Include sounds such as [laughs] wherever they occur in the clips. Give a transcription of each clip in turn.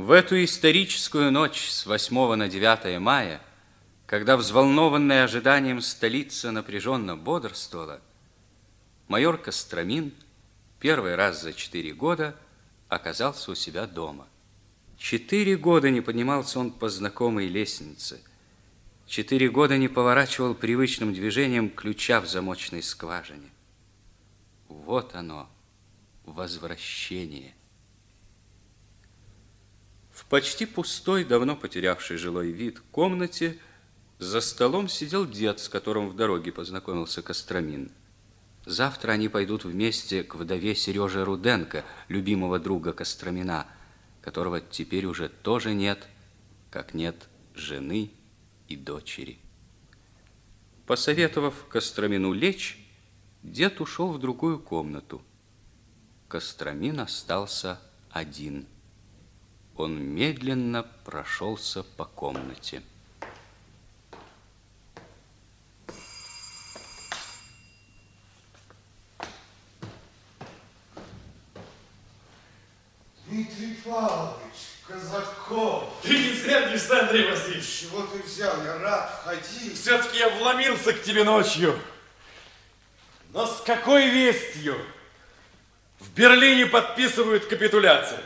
В эту историческую ночь с 8 на 9 мая, когда взволнованная ожиданием столица напряженно бодрствовала, майор Костромин первый раз за четыре года оказался у себя дома. Четыре года не поднимался он по знакомой лестнице. Четыре года не поворачивал привычным движением ключа в замочной скважине. Вот оно, возвращение. В почти пустой, давно потерявшей жилой вид комнате за столом сидел дед, с которым в дороге познакомился Костромин. Завтра они пойдут вместе к вдове Сережи Руденко, любимого друга Костромина, которого теперь уже тоже нет, как нет жены и дочери. Посоветовав Костромину лечь, дед ушел в другую комнату. Костромин остался один – он медленно прошелся по комнате. Дмитрий Павлович, Казаков. Ты не сердишься, Андрей Васильевич? Чего ты взял? Я рад, входи. Все-таки я вломился к тебе ночью. Но с какой вестью? В Берлине подписывают капитуляцию.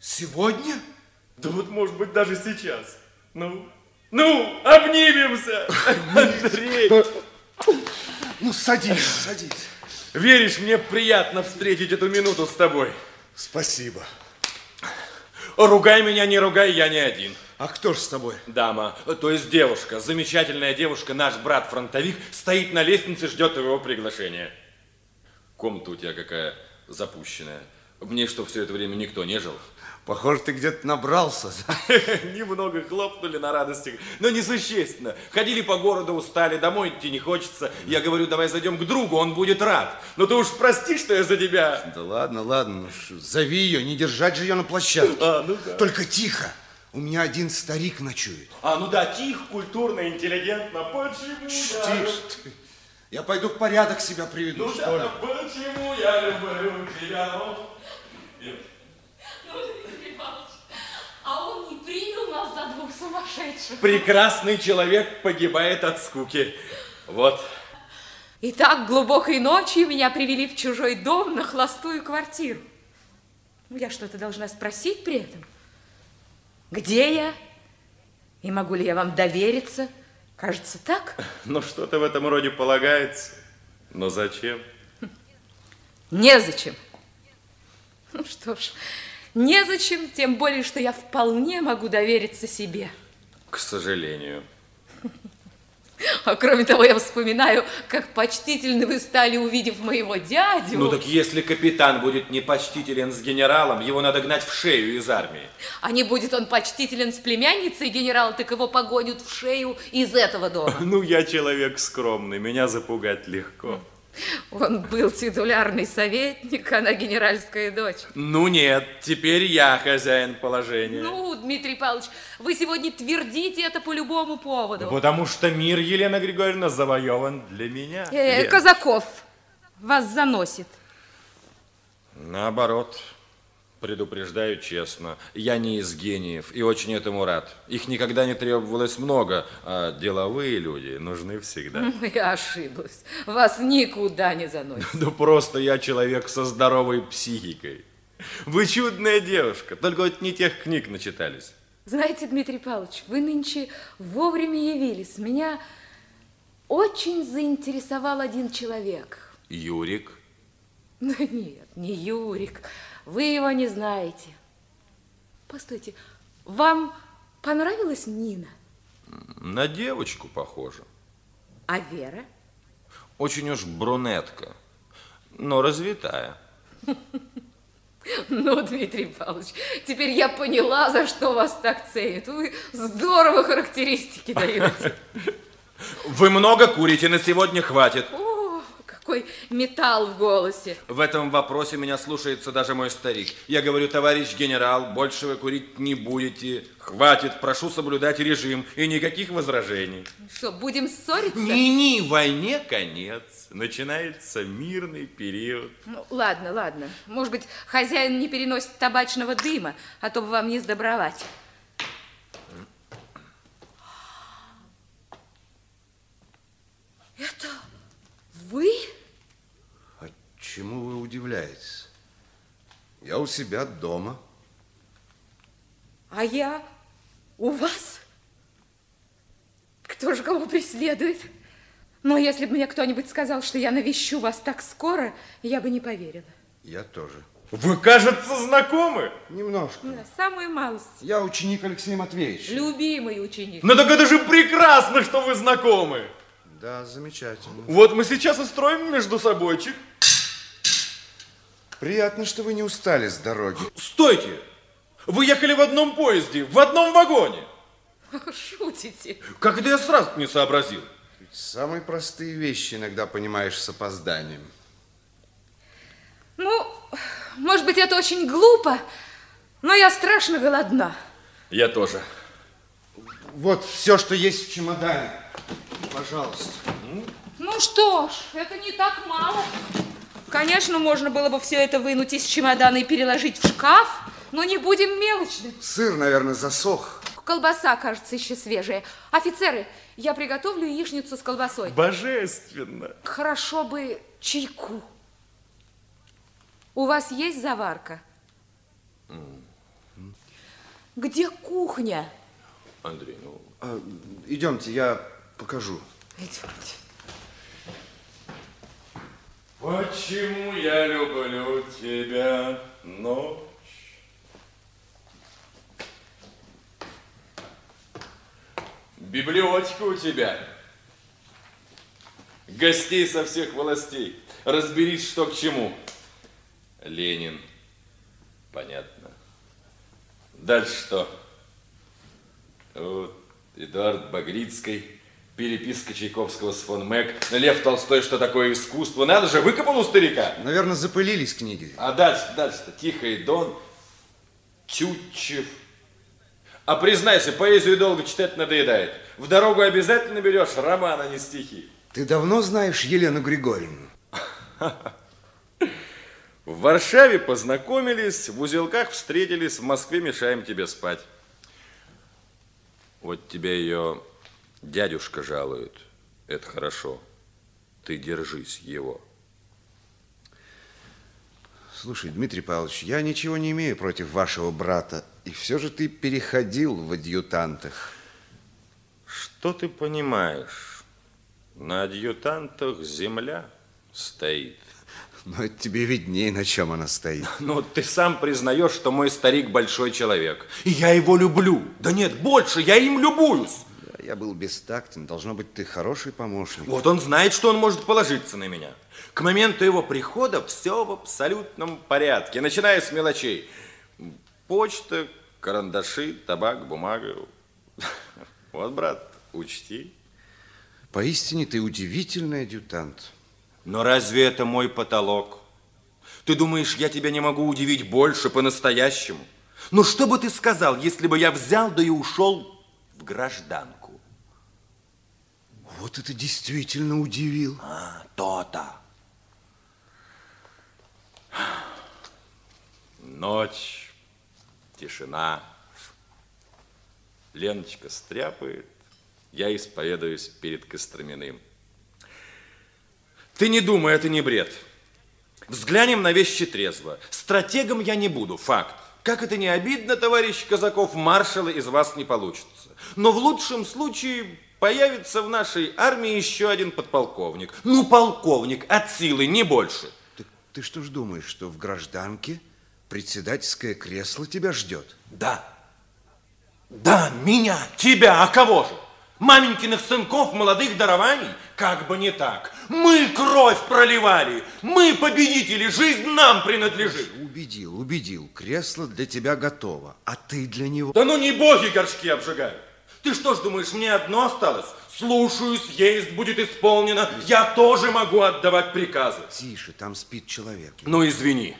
Сегодня? Да вот, может быть, даже сейчас. Ну, ну, обнимемся, Андрей. Ну, садись, садись. Веришь, мне приятно встретить эту минуту с тобой. Спасибо. Ругай меня, не ругай, я не один. А кто же с тобой? Дама, то есть девушка, замечательная девушка, наш брат-фронтовик, стоит на лестнице, ждет твоего приглашения. Комната у тебя какая запущенная. Мне что, все это время никто не жил? Похоже, ты где-то набрался. [laughs] Немного хлопнули на радости, но несущественно. Ходили по городу, устали, домой идти не хочется. Я говорю, давай зайдем к другу, он будет рад. Но ты уж прости, что я за тебя. Да ладно, ладно, ну, зови ее, не держать же ее на площадке. А, ну да. Только тихо, у меня один старик ночует. А, ну да, тихо, культурно, интеллигентно. Почему Тише я... ты. Я пойду в порядок себя приведу, Ну что да, ли. почему я люблю тебя? Ну, Дмитрий Иванович, а он не принял нас за двух сумасшедших. Прекрасный человек погибает от скуки. Вот. И так глубокой ночью меня привели в чужой дом на холостую квартиру. Ну, Я что-то должна спросить при этом. Где я? И могу ли я вам довериться? Кажется, так? Ну, что-то в этом роде полагается. Но зачем? Незачем. Ну что ж, незачем, тем более, что я вполне могу довериться себе. К сожалению. А кроме того, я вспоминаю, как почтительны вы стали, увидев моего дядю. Ну так если капитан будет непочтителен с генералом, его надо гнать в шею из армии. А не будет он почтителен с племянницей генерала, так его погонят в шею из этого дома. [laughs] Ну, я человек скромный, меня запугать легко. Он был титулярный советник, она генеральская дочь. Ну нет, теперь я хозяин положения. Ну, Дмитрий Павлович, вы сегодня твердите это по любому поводу. Потому что мир, Елена Григорьевна, завоеван для меня. Э. Казаков вас заносит. Наоборот, предупреждаю честно, я не из гениев и очень этому рад. Их никогда не требовалось много, а деловые люди нужны всегда. [laughs] Я ошиблась. Вас никуда не заносит. Да просто я человек со здоровой психикой. Вы чудная девушка, только вот не тех книг начитались. Знаете, Дмитрий Павлович, вы нынче вовремя явились. Меня очень заинтересовал один человек. Юрик, Ну [laughs] нет, не Юрик. Вы его не знаете. Постойте, вам понравилась Нина? на девочку похожа. А Вера? Очень уж брюнетка, но развитая. [laughs] Ну, Дмитрий Павлович, теперь я поняла, за что вас так ценят. Вы здорово характеристики даете. [laughs] Вы много курите, на сегодня хватит. О, как Какой металл в голосе. В этом вопросе меня слушается даже мой старик. Я говорю, товарищ генерал, больше вы курить не будете. Хватит, прошу соблюдать режим и никаких возражений. Что, будем ссориться? Ни-ни, войне конец. Начинается мирный период. Ну, ладно, ладно. Может быть, хозяин не переносит табачного дыма, а то бы вам не сдобровать. Это вы? А чему вы удивляетесь? Я у себя дома. А я у вас? Кто же кого преследует? Но если бы мне кто-нибудь сказал, что я навещу вас так скоро, я бы не поверила. Я тоже. Вы, кажется, знакомы. Немножко. Да, самую малость. Я ученик Алексея Матвеевича. Любимый ученик. Ну так это же прекрасно, что вы знакомы. Да, замечательно. Вот мы сейчас и строим между собойчик. Приятно, что вы не устали с дороги. Стойте! Вы ехали в одном поезде, в одном вагоне. Шутите. Как это я сразу не сообразил? Самые простые вещи иногда понимаешь с опозданием. Ну, может быть, это очень глупо, но я страшно голодна. Я тоже. Вот все, что есть в чемодане. Пожалуйста. Ну что ж, это не так мало. Конечно, можно было бы все это вынуть из чемодана и переложить в шкаф, но не будем мелочны. Сыр, наверное, засох. Колбаса, кажется, еще свежая. Офицеры, я приготовлю яичницу с колбасой. Божественно. Хорошо бы чайку. У вас есть заварка? Где кухня? Андрей, ну... А, идемте, я покажу. Идемте. Почему я люблю тебя, ночь? Библиотека у тебя. Гостей со всех властей. Разберись, что к чему. Ленин. Понятно. Дальше что? Вот Эдуард Багрицкий, переписка Чайковского с фон Мэг, Лев Толстой, что такое искусство. Надо же, выкопал у старика. Наверное, запылились книги. А дальше, дальше-то Тихий Дон, Чутчев. А признайся, поэзию долго читать надоедает. В дорогу обязательно берешь роман, а не стихи. Ты давно знаешь Елену Григорьевну? [laughs] В Варшаве познакомились, в узелках встретились, в Москве мешаем тебе спать. Вот тебя ее дядюшка жалует. Это хорошо. Ты держись его. Слушай, Дмитрий Павлович, я ничего не имею против вашего брата. И все же ты переходил в адъютантах. Что ты понимаешь? На адъютантах земля стоит. Но это тебе виднее, на чем она стоит. [laughs] Ну, ты сам признаешь, что мой старик большой человек. И я его люблю. Да нет, больше, я им любуюсь. Я был бестактен. Должно быть, ты хороший помощник. Вот он знает, что он может положиться на меня. К моменту его прихода все в абсолютном порядке, начиная с мелочей. Почта, карандаши, табак, бумага. Вот, брат, учти. Поистине ты удивительный адъютант. Но разве это мой потолок? Ты думаешь, я тебя не могу удивить больше по-настоящему? Ну, что бы ты сказал, если бы я взял, да и ушел в гражданку? Вот это действительно удивил. А, то-то. Ночь, тишина. Леночка стряпает, я исповедуюсь перед Костроминым. Ты не думай, это не бред. Взглянем на вещи трезво. Стратегом я не буду, факт. Как это не обидно, товарищ Казаков, маршала из вас не получится. Но в лучшем случае появится в нашей армии еще один подполковник. Ну, полковник, от силы, не больше. Ты, ты что ж думаешь, что в гражданке председательское кресло тебя ждет? Да. Да, меня, тебя, а кого же? Маменькиных сынков молодых дарований? Как бы не так. Мы кровь проливали. Мы победители. Жизнь нам принадлежит. Убедил, убедил. Кресло для тебя готово. А ты для него... Да ну не боги горшки обжигают. Ты что ж думаешь, мне одно осталось? Слушаюсь, есть будет исполнено. Я тоже могу отдавать приказы. Тише, там спит человек. Ну, извини.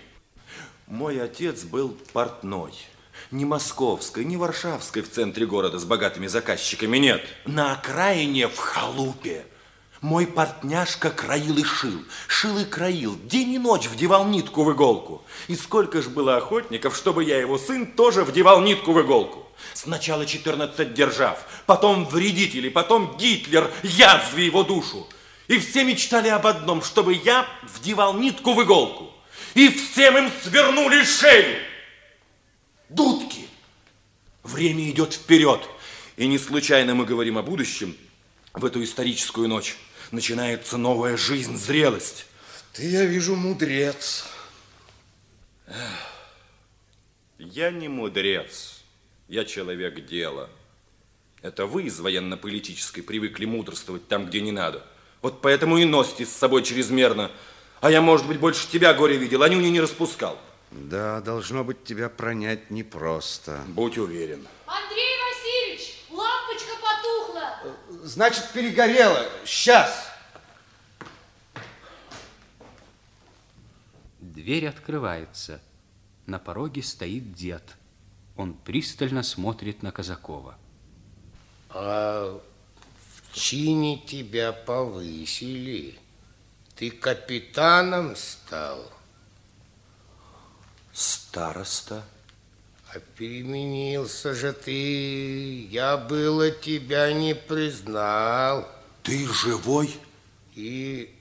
Мой отец был портной. Не московской, не варшавской в центре города с богатыми заказчиками, нет. На окраине в халупе. Мой портняшка краил и шил. Шил и краил. День и ночь вдевал нитку в иголку. И сколько ж было охотников, чтобы я, его сын, тоже вдевал нитку в иголку. Сначала 14 держав, потом вредители, потом Гитлер, язви его душу. И все мечтали об одном, чтобы я вдевал нитку в иголку. И всем им свернули шею. Дудки. Время идет вперед. И не случайно мы говорим о будущем в эту историческую ночь. Начинается новая жизнь, зрелость. Ты, я вижу, мудрец. Я не мудрец. Я человек дела. Это вы из военно-политической привыкли мудрствовать там, где не надо. Вот поэтому и носите с собой чрезмерно. А я, может быть, больше тебя горе видел, а нюни не распускал. Да, должно быть, тебя пронять непросто. Будь уверен. Андрей Васильевич, лампочка потухла. Значит, перегорело. Сейчас. Дверь открывается. На пороге стоит дед. Он пристально смотрит на Казакова. А в чине тебя повысили. Ты капитаном стал. Староста? А переменился же ты. Я было тебя не признал. Ты живой? И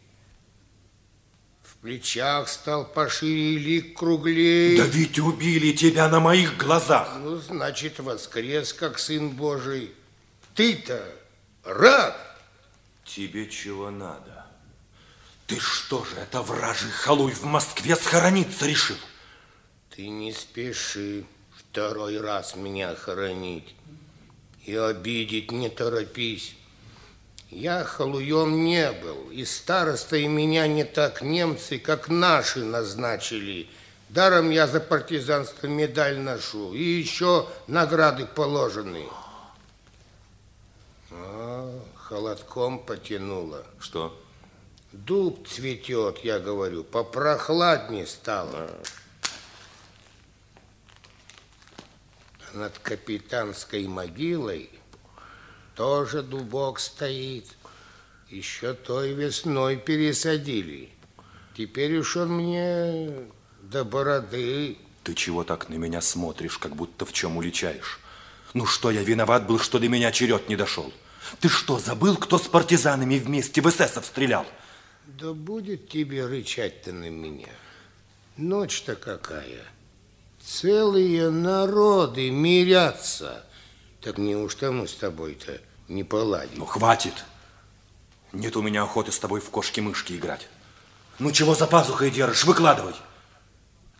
плечах стал пошире лик круглей. Да ведь убили тебя на моих глазах. Ну, значит, воскрес, как сын Божий. Ты-то рад? Тебе чего надо? Ты что же, это вражий халуй в Москве схорониться решил? Ты не спеши второй раз меня хоронить. И обидеть не торопись. Я халуем не был, и старостой меня не так немцы, как наши назначили. Даром я за партизанство медаль ношу, и еще награды положены. А, холодком потянуло. Что? Дуб цветет, я говорю, попрохладнее стало. Над капитанской могилой тоже дубок стоит. Еще той весной пересадили. Теперь уж он мне до бороды. Ты чего так на меня смотришь, как будто в чем уличаешь? Ну что, я виноват был, что до меня черед не дошел? Ты что, забыл, кто с партизанами вместе в эсэсов стрелял? Да будет тебе рычать-то на меня. Ночь-то какая. Целые народы мирятся. Так неужто мы с тобой-то не поладим? Ну, хватит. Нет у меня охоты с тобой в кошки-мышки играть. Ну, чего за пазухой держишь? Выкладывай.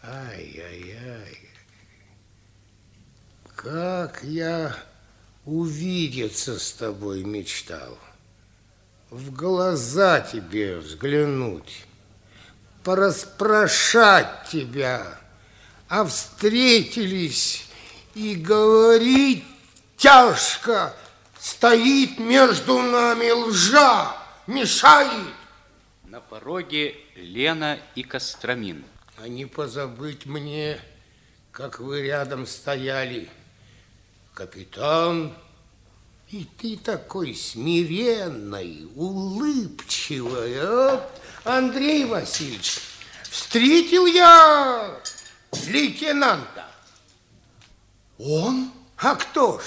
Ай-яй-яй. Как я увидеться с тобой мечтал. В глаза тебе взглянуть, пораспрашать тебя, а встретились и говорить тяжко, стоит между нами лжа, мешает. На пороге Лена и Костромин. А не позабыть мне, как вы рядом стояли, капитан, и ты такой смиренный, улыбчивый, а? Андрей Васильевич, встретил я лейтенанта. Он? А кто ж?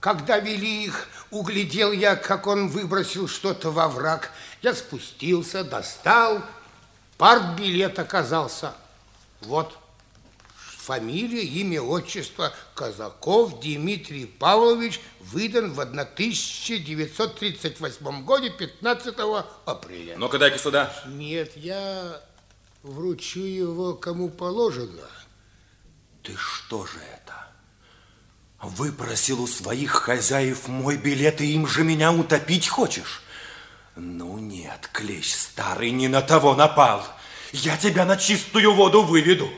Когда вели их, углядел я, как он выбросил что-то во враг. Я спустился, достал, партбилет оказался. Вот фамилия, имя, отчество Казаков Дмитрий Павлович выдан в 1938 году 15 апреля. Ну-ка, дай-ка сюда. Нет, я вручу его кому положено. Ты что же это? Выпросил у своих хозяев мой билет, и им же меня утопить хочешь? Ну нет, клещ старый не на того напал. Я тебя на чистую воду выведу.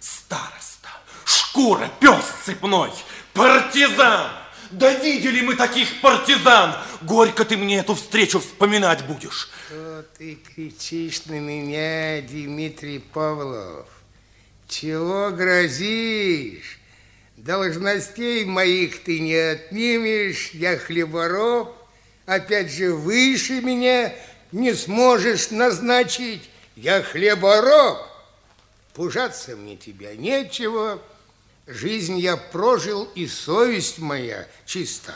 Староста, шкура, пес цепной, партизан, Да видели мы таких партизан! Горько ты мне эту встречу вспоминать будешь. Что ты кричишь на меня, Дмитрий Павлов? Чего грозишь? Должностей моих ты не отнимешь, я хлебороб, опять же выше меня не сможешь назначить, я хлебороб. Пужаться мне тебя нечего, жизнь я прожил, и совесть моя чиста.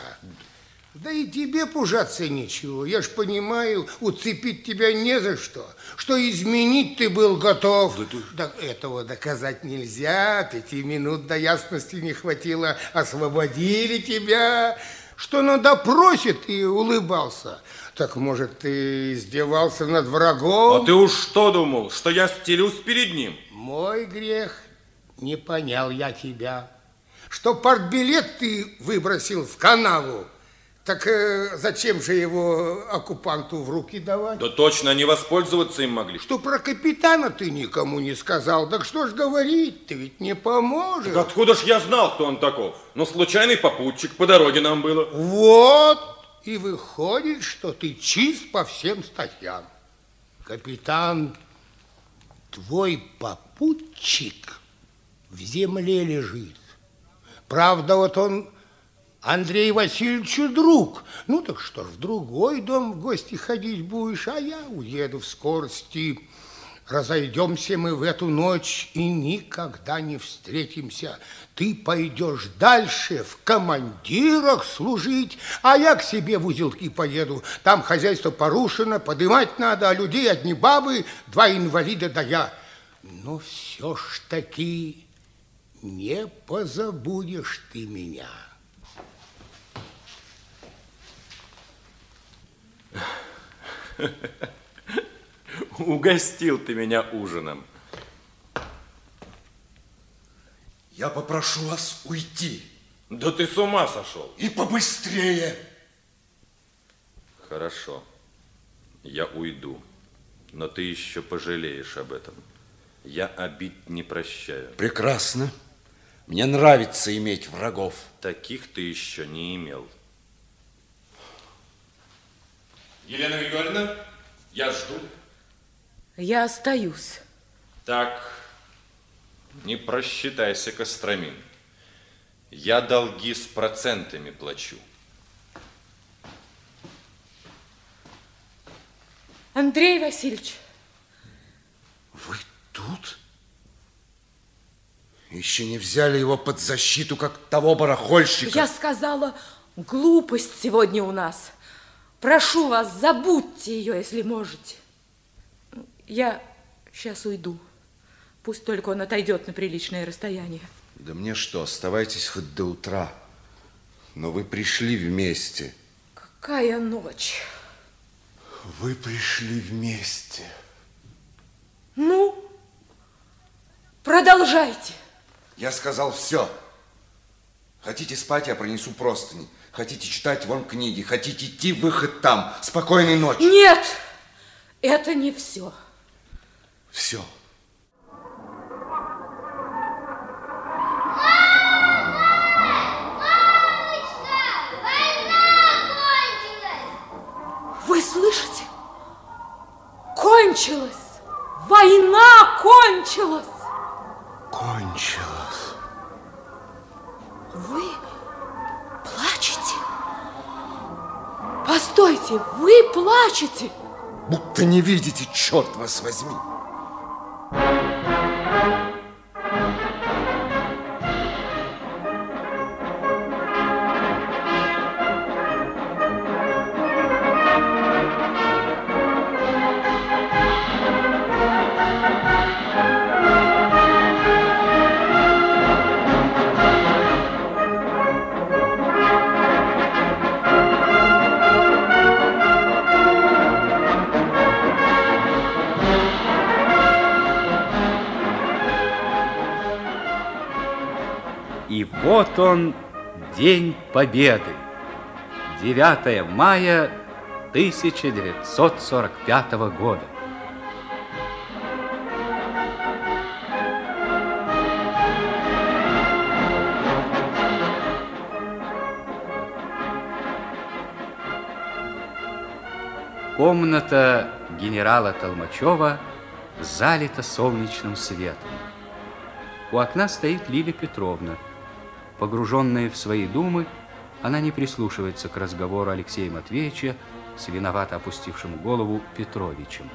Да и тебе пужаться нечего. Я ж понимаю, уцепить тебя не за что. Что изменить ты был готов. Да, ты... да этого доказать нельзя. Пяти минут до ясности не хватило. Освободили тебя. Что на допросе ты улыбался. Так, может, ты издевался над врагом? А ты уж что думал, что я стелюсь перед ним? Мой грех. Не понял я тебя. Что партбилет ты выбросил в канаву. Так э, зачем же его оккупанту в руки давать? Да точно, не воспользоваться им могли. Что про капитана ты никому не сказал. Так что ж говорить, ты ведь не поможешь. Так откуда ж я знал, кто он таков? Ну, случайный попутчик, по дороге нам было. Вот, и выходит, что ты чист по всем статьям. Капитан, твой попутчик в земле лежит. Правда, вот он Андрей Васильевичу друг. Ну так что ж, в другой дом в гости ходить будешь, а я уеду в скорости. Разойдемся мы в эту ночь и никогда не встретимся. Ты пойдешь дальше в командирах служить, а я к себе в узелки поеду. Там хозяйство порушено, подымать надо, а людей одни бабы, два инвалида да я. Но все ж таки не позабудешь ты меня. [laughs] Угостил ты меня ужином. Я попрошу вас уйти. Да ты с ума сошел. И побыстрее. Хорошо. Я уйду. Но ты еще пожалеешь об этом. Я обид не прощаю. Прекрасно. Мне нравится иметь врагов. Таких ты еще не имел. Елена Григорьевна, я жду. Я остаюсь. Так, не просчитайся, Костромин. Я долги с процентами плачу. Андрей Васильевич. Вы тут? Еще не взяли его под защиту, как того барахольщика. Я сказала, глупость сегодня у нас. Прошу вас, забудьте ее, если можете. Я сейчас уйду. Пусть только он отойдет на приличное расстояние. Да мне что, оставайтесь хоть до утра. Но вы пришли вместе. Какая ночь? Вы пришли вместе. Ну, продолжайте. Я сказал все. Хотите спать, я принесу простыни. Хотите читать вон книги, хотите идти, выход там. Спокойной ночи. Нет, это не все. Все. Вы слышите? Кончилась! Война кончилась! Кончилась. Постойте, вы плачете? Будто не видите, черт вас возьми. Победы. 9 мая 1945 года. Комната генерала Толмачева залита солнечным светом. У окна стоит Лилия Петровна, погруженная в свои думы, она не прислушивается к разговору Алексея Матвеевича с виновато опустившим голову Петровичем.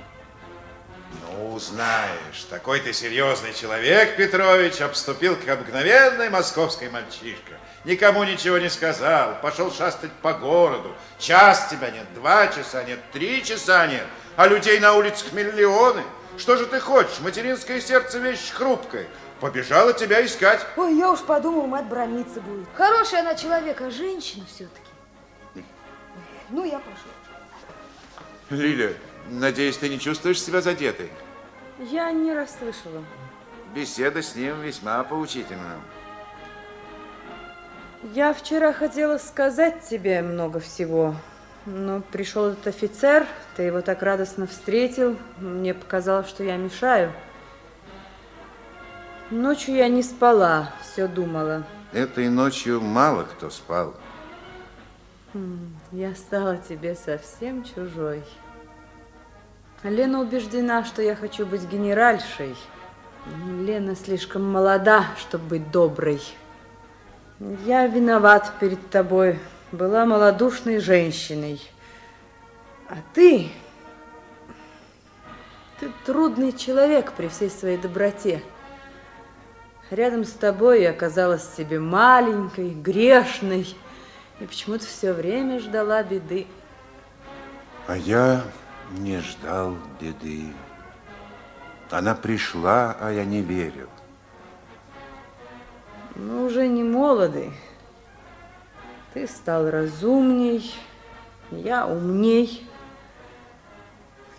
Ну, знаешь, такой ты серьезный человек, Петрович, обступил как обыкновенный московский мальчишка. Никому ничего не сказал, пошел шастать по городу. Час тебя нет, два часа нет, три часа нет, а людей на улицах миллионы. Что же ты хочешь? Материнское сердце вещь хрупкая. Побежала тебя искать. Ой, я уж подумал, мать брониться будет. Хорошая она человек, а женщина все-таки. Ну, я пошла. Лиля, надеюсь, ты не чувствуешь себя задетой? Я не расслышала. Беседа с ним весьма поучительна. Я вчера хотела сказать тебе много всего, но пришел этот офицер, ты его так радостно встретил, мне показалось, что я мешаю. Ночью я не спала, все думала. Этой ночью мало кто спал. Я стала тебе совсем чужой. Лена убеждена, что я хочу быть генеральшей. Лена слишком молода, чтобы быть доброй. Я виноват перед тобой. Была малодушной женщиной. А ты... Ты трудный человек при всей своей доброте. Рядом с тобой я оказалась себе маленькой, грешной, и почему-то все время ждала беды. А я не ждал беды. Она пришла, а я не верил. Мы уже не молоды. Ты стал разумней, я умней.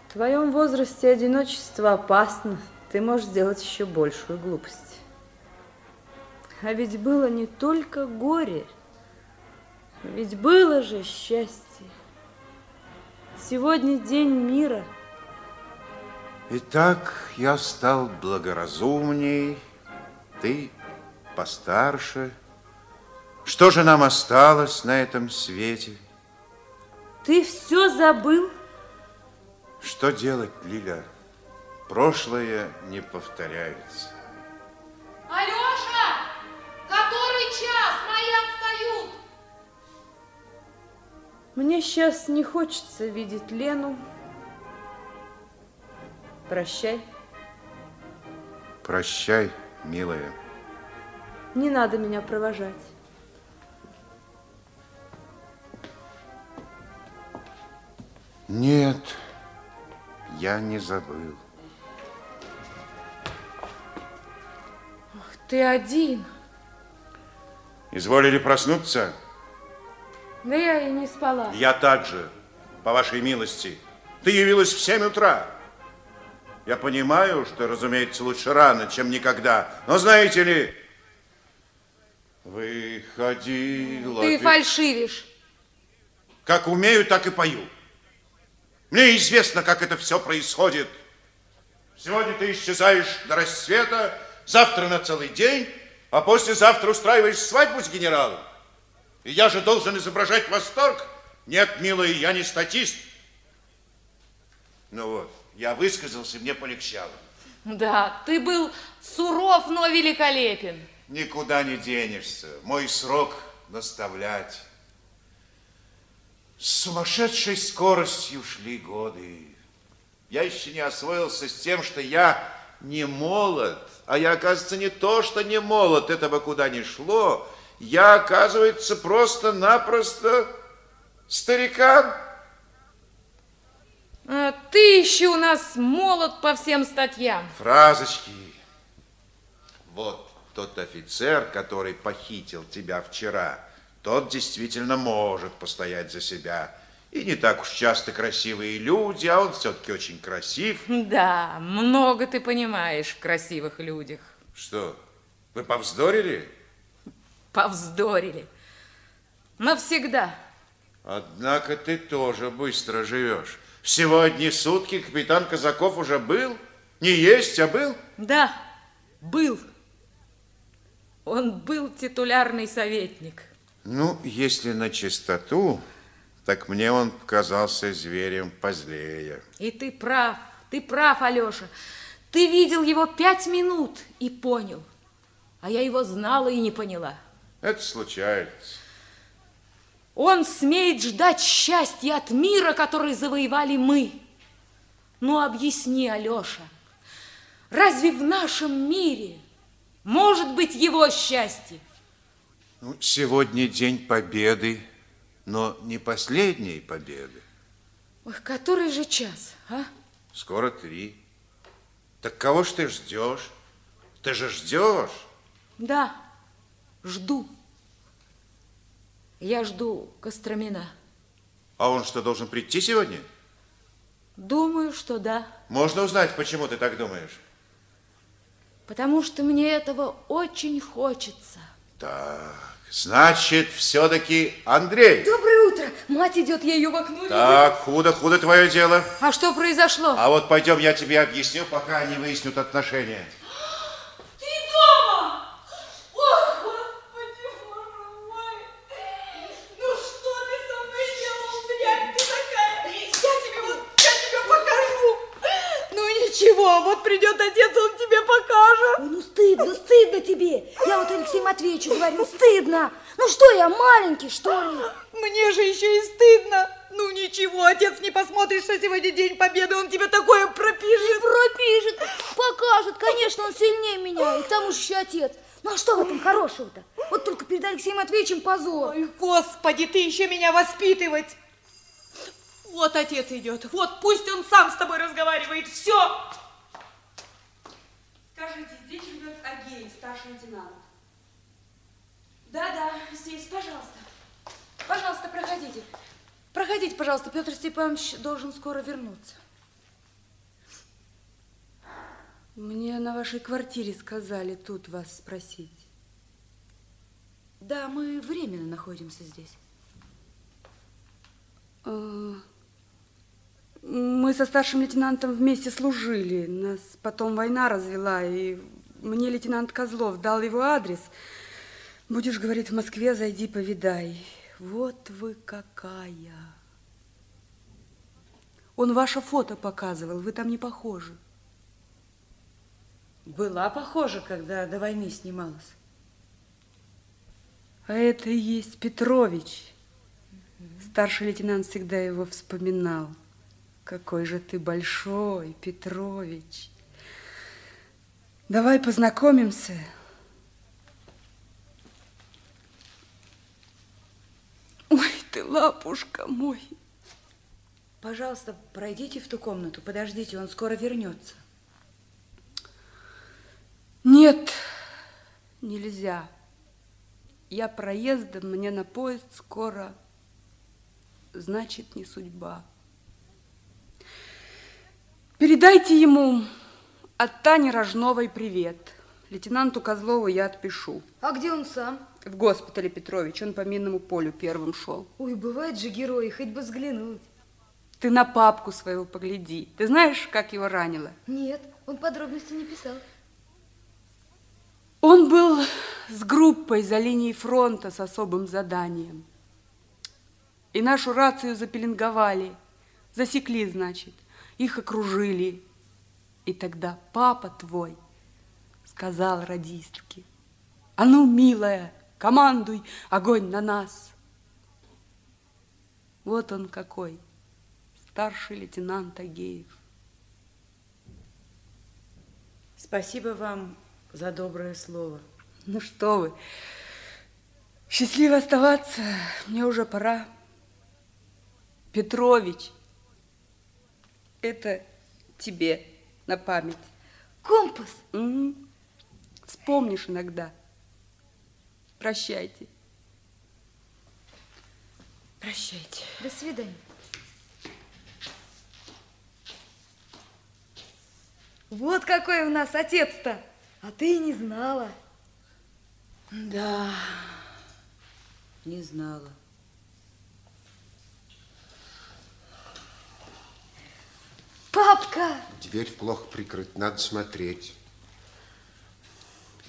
В твоем возрасте одиночество опасно. Ты можешь сделать еще большую глупость. А ведь было не только горе, ведь было же счастье. Сегодня день мира. Итак, я стал благоразумней, ты постарше. Что же нам осталось на этом свете? Ты все забыл? Что делать, Лиля? Прошлое не повторяется. Алеша, Мне сейчас не хочется видеть Лену. Прощай. Прощай, милая. Не надо меня провожать. Нет, я не забыл. Ты один. Изволили проснуться? Да я и не спала. Я также, по вашей милости. Ты явилась в 7 утра. Я понимаю, что, разумеется, лучше рано, чем никогда. Но знаете ли, выходила... Ты фальшивишь. Как умею, так и пою. Мне известно, как это все происходит. Сегодня ты исчезаешь до рассвета, завтра на целый день, а послезавтра устраиваешь свадьбу с генералом. И я же должен изображать восторг. Нет, милая, я не статист. Ну вот, я высказался, мне полегчало. Да, ты был суров, но великолепен. Никуда не денешься. Мой срок наставлять. С сумасшедшей скоростью шли годы. Я еще не освоился с тем, что я не молод. А я, оказывается, не то, что не молод, это бы куда ни шло. Я, оказывается, просто-напросто старикан. А ты еще у нас молод по всем статьям. Фразочки. Вот тот офицер, который похитил тебя вчера, тот действительно может постоять за себя. И не так уж часто красивые люди, а он все-таки очень красив. Да, много ты понимаешь в красивых людях. Что, вы повздорили? Повздорили. Навсегда. Однако ты тоже быстро живешь. Всего одни сутки капитан Казаков уже был? Не есть, а был? Да, был. Он был титулярный советник. Ну, если на чистоту, Так мне он показался зверем позлее. И ты прав, ты прав, Алеша. Ты видел его пять минут и понял. А я его знала и не поняла. Это случается. Он смеет ждать счастья от мира, который завоевали мы. Ну, объясни, Алеша, разве в нашем мире может быть его счастье? Ну, сегодня день победы, но не последней победы. Ой, который же час, а? Скоро три. Так кого ж ты ждешь? Ты же ждешь. Да, жду. Я жду Костромина. А он что, должен прийти сегодня? Думаю, что да. Можно узнать, почему ты так думаешь? Потому что мне этого очень хочется. Так, значит, все-таки Андрей. Доброе утро. Мать идет, я ее в окно. Так, худо-худо твое дело. А что произошло? А вот пойдем, я тебе объясню, пока они выяснят отношения. Ты дома! Ох, господи, боже мой! Ну что ты со мной делал, дрянь ты такая? Я тебе вот, я тебе покажу! Ну ничего, вот придет отец, он тебе покажет. Ой, ну стыдно, стыдно тебе. Я вот Алексею Матвеевичу говорю, стыдно. Ну что я, маленький, что ли? Мне же еще и стыдно. Ну ничего, отец не посмотрит, что сегодня день победы, он тебе такое пропишет. Пропишет, покажет, конечно, он сильнее меня, и к тому же еще отец. Ну а что в этом хорошего-то? Вот только перед Алексеем Матвеевичем позор. Ой, господи, ты еще меня воспитывать. Вот отец идет, вот пусть он сам с тобой разговаривает, все. Скажите, здесь живет Агеев, старший лейтенант. Да-да, здесь, пожалуйста. Пожалуйста, проходите. Проходите, пожалуйста, Петр Степанович должен скоро вернуться. Мне на вашей квартире сказали тут вас спросить. Да, мы временно находимся здесь. А, Мы со старшим лейтенантом вместе служили. Нас потом война развела, и мне лейтенант Козлов дал его адрес. Будешь, говорит, в Москве, зайди, повидай. Вот вы какая. Он ваше фото показывал, вы там не похожи. Была похожа, когда до войны снималась. А это и есть Петрович. Старший лейтенант всегда его вспоминал. Какой же ты большой, Петрович. Давай познакомимся. Ой, ты лапушка мой. Пожалуйста, пройдите в ту комнату, подождите, он скоро вернется. Нет, нельзя. Я проездом, мне на поезд скоро, значит, не судьба. Передайте ему от Тани Рожновой привет. Лейтенанту Козлову я отпишу. А где он сам? В госпитале Петрович, он по минному полю первым шел. Ой, бывает же герои, хоть бы взглянуть. Ты на папку своего погляди. Ты знаешь, как его ранило? Нет, он подробности не писал. Он был с группой за линией фронта с особым заданием. И нашу рацию запеленговали. Засекли, значит. Их окружили. И тогда папа твой сказал радистке, а ну, милая, командуй огонь на нас. Вот он какой, старший лейтенант Агеев. Спасибо вам за доброе слово. Ну что вы, счастливо оставаться, мне уже пора. Петрович, это тебе на память. Компас? Угу. Вспомнишь иногда. Прощайте. Прощайте. До свидания. Вот какой у нас отец-то. А ты и не знала. Да, не знала. Папка! Дверь плохо прикрыта, надо смотреть.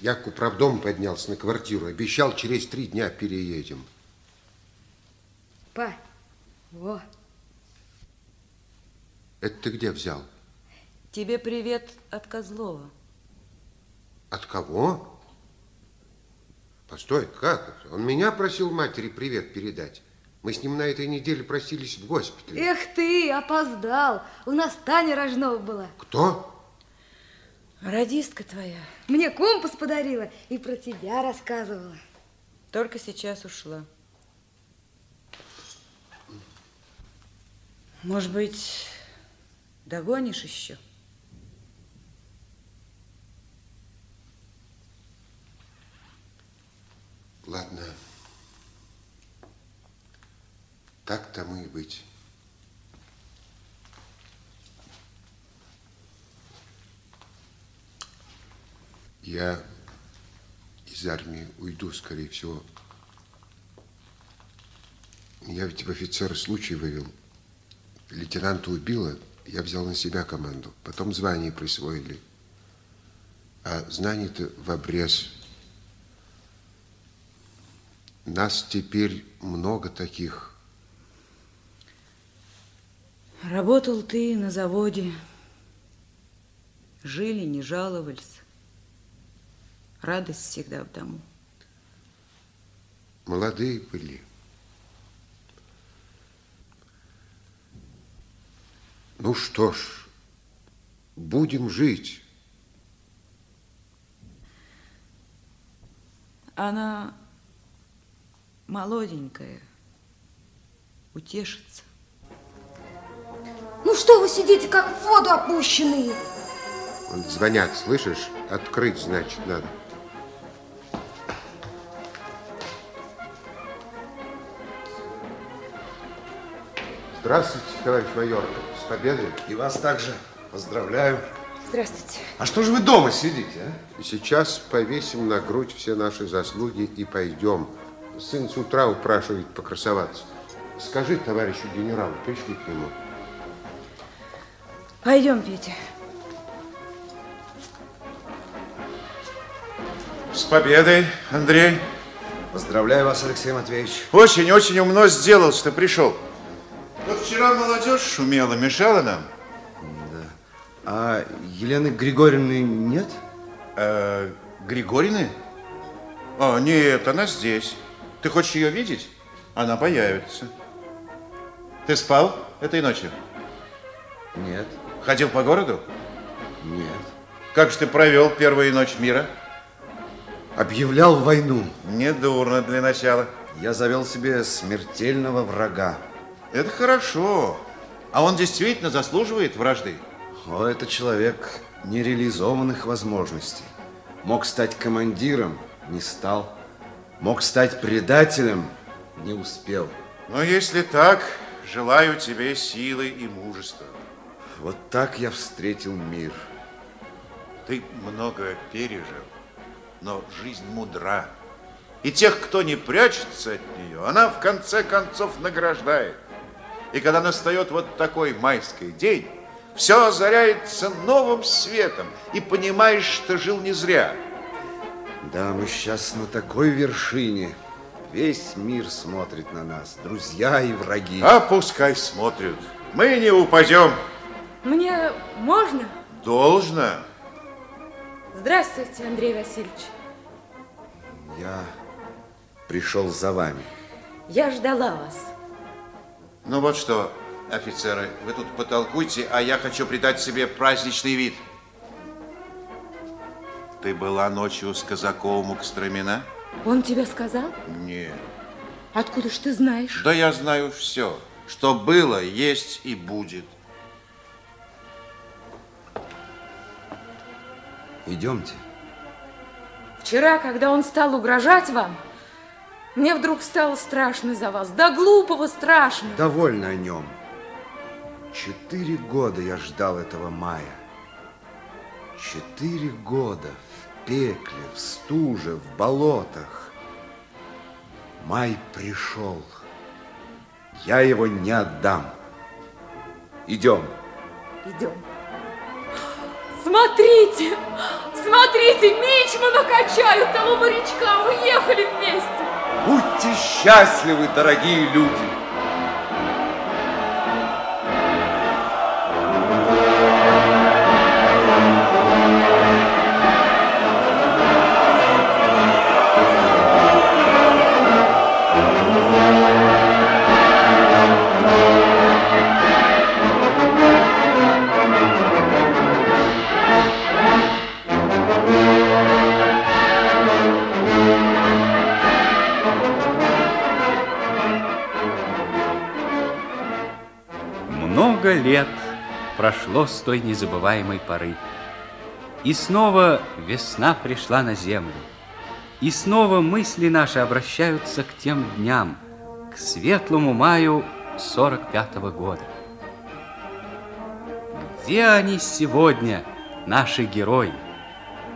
Я к управдому поднялся на квартиру, обещал, через три дня переедем. Па, Во, Это ты где взял? тебе привет от Козлова. От кого? Постой, как это? Он меня просил матери привет передать. Мы с ним на этой неделе просились в госпитале. Эх ты, опоздал. У нас Таня Рожнова была. Кто? Радистка твоя. Мне компас подарила и про тебя рассказывала. Только сейчас ушла. Может быть, догонишь еще? Ладно. Так тому и быть. Я из армии уйду, скорее всего. Я ведь в офицера случай вывел. Лейтенанта убило, я взял на себя команду. Потом звание присвоили. А знаний-то в обрез. Нас теперь много таких. Работал ты на заводе. Жили, не жаловались. Радость всегда в дому. Молодые были. Ну что ж, будем жить. Она молоденькая, утешится. Ну что вы сидите, как в воду опущенные? Вон Звонят, слышишь? Открыть, значит, надо. Здравствуйте, товарищ майор. С победой. И вас также поздравляю. Здравствуйте. А что же вы дома сидите, а? Сейчас повесим на грудь все наши заслуги и пойдем. Сын с утра упрашивает покрасоваться. Скажи товарищу генералу, пришли к нему. Пойдем, Петя. С победой, Андрей. Поздравляю вас, Алексей Матвеевич. Очень-очень умно сделал, что пришел. Вот вчера молодежь шумела, мешала нам. А Елены Григорьевны нет? Э, Григорины? О, нет, она здесь. Ты хочешь ее видеть? Она появится. Ты спал этой ночью? Нет. Ходил по городу? Нет. Как же ты провел первую ночь мира? Объявлял войну. Недурно для начала. Я завел себе смертельного врага. Это хорошо. А он действительно заслуживает вражды? О, это человек нереализованных возможностей. Мог стать командиром, не стал. Мог стать предателем, не успел. Но если так, желаю тебе силы и мужества. Вот так я встретил мир. Ты многое пережил, но жизнь мудра. И тех, кто не прячется от нее, она в конце концов награждает. И когда настает вот такой майский день, все озаряется новым светом, и понимаешь, что жил не зря. Да, мы сейчас на такой вершине. Весь мир смотрит на нас, друзья и враги. А пускай смотрят. Мы не упадем. Мне можно? Должно. Здравствуйте, Андрей Васильевич. Я пришел за вами. Я ждала вас. Ну вот что, офицеры, вы тут потолкуйте, а я хочу придать себе праздничный вид. Ты была ночью с Казаковым у Костромина? Он тебе сказал? Нет. Откуда ж ты знаешь? Да я знаю все. Что было, есть и будет. Идемте. Вчера, когда он стал угрожать вам, мне вдруг стало страшно за вас. Да глупого страшно. Довольно о нем. Четыре года я ждал этого мая. Четыре года в пекле, в стуже, в болотах. Май пришел. Я его не отдам. Идем. Идем. Смотрите, смотрите, Мичмана качают, того морячка, уехали вместе. Будьте счастливы, дорогие люди. Прошло с той незабываемой поры. И снова весна пришла на землю. И снова мысли наши обращаются к тем дням, к светлому маю 45-го года. Где они сегодня, наши герои?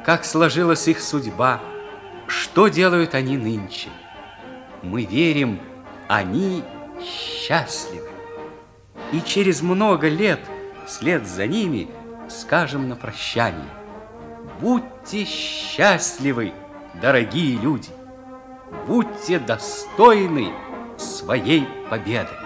Как сложилась их судьба? Что делают они нынче? Мы верим, они счастливы. И через много лет вслед за ними скажем на прощание. Будьте счастливы, дорогие люди! Будьте достойны своей победы!